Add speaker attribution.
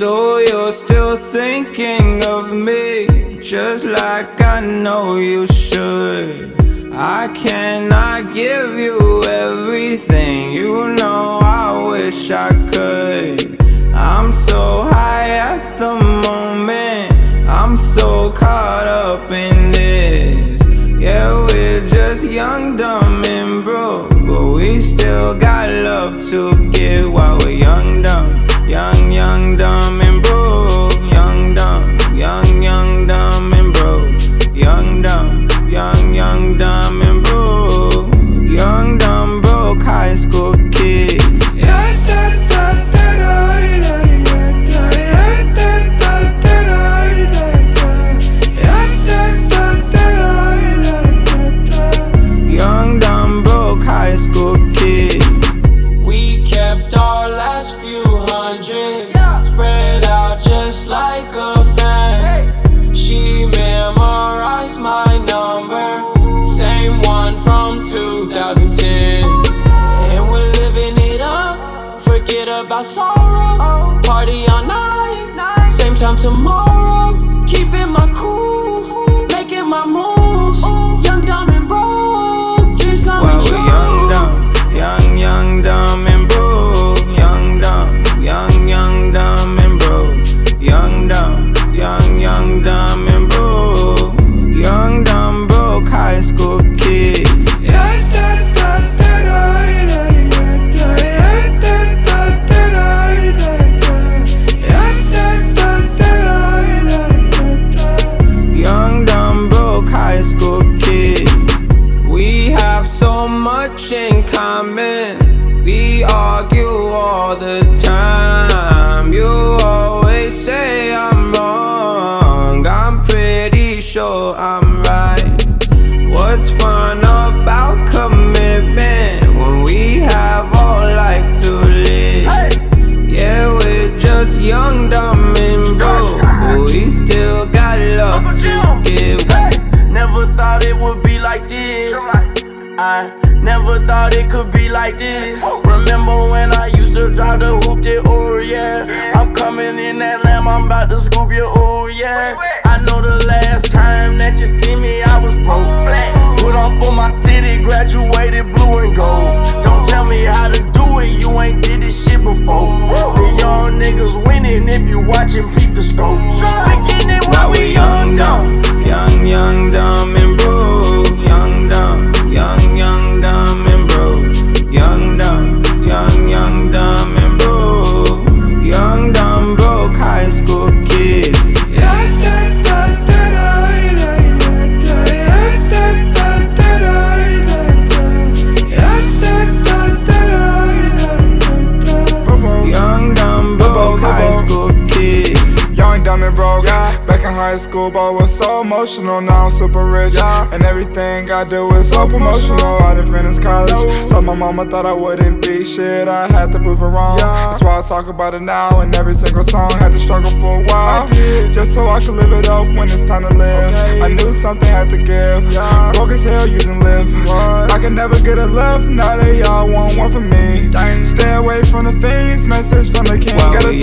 Speaker 1: So you're still thinking of me, just like I know you should. I cannot give you everything, you know I wish I could. I'm so high at the moment, I'm so caught up in this. Yeah, we're just young, dumb, and broke, but we still got love to give
Speaker 2: hundreds spread out just like a fan. She memorized my number, same one from 2010. And we're living it up, forget about sorrow. Party all night, same time tomorrow. Keeping my cool,
Speaker 1: common. We argue all the time. You always say I'm wrong. I'm pretty sure I'm right. What's fun about commitment when we have all life to live? Yeah, we're just young, dumb, and broke. But we still got love to give.
Speaker 3: Never thought it would be like this. I never thought it could be like this. Remember when I used to drive the hoop it, oh yeah. I'm coming in that lamb, I'm about to scoop you, oh yeah. I know the last time that you see me, I
Speaker 1: high school,
Speaker 4: but was so emotional. Now I'm super rich. yeah. And everything I do is so promotional. I didn't finish college. So my mama thought I wouldn't be shit. I had to prove her wrong. That's why I talk about it now. And every single song had to struggle for a while. Just so I could live it up when it's time to live. I knew something had to give. Yeah. Broke as hell using live. I could never get a love. Now they all want one from me. Stay away from the things. Message from the king.
Speaker 1: While
Speaker 4: Got a